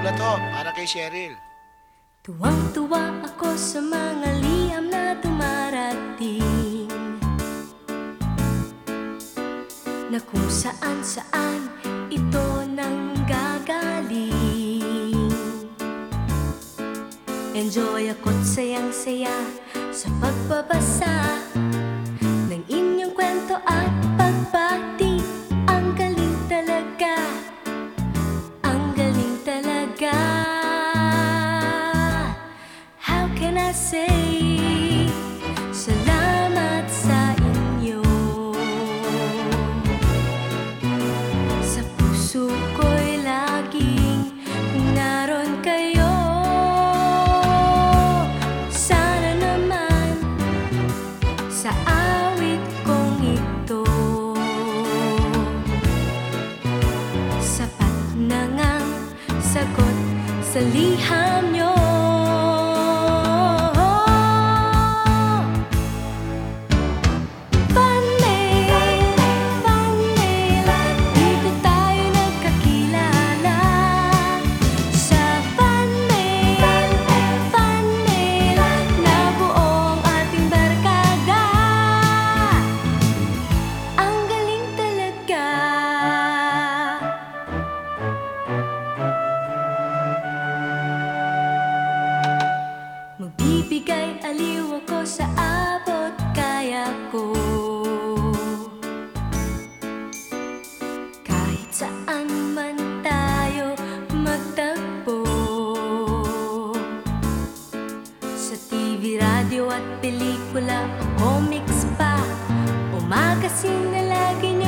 Sulat ho, para kay Cheryl. Tuwang-tuwa ako sa mga liham na dumarating. Na kung saan-saan ito nang gagaling. Enjoy ako't sayang-saya sa pagbabasa sa liham nyo at pelikula o comics pa. Umaga sinalagin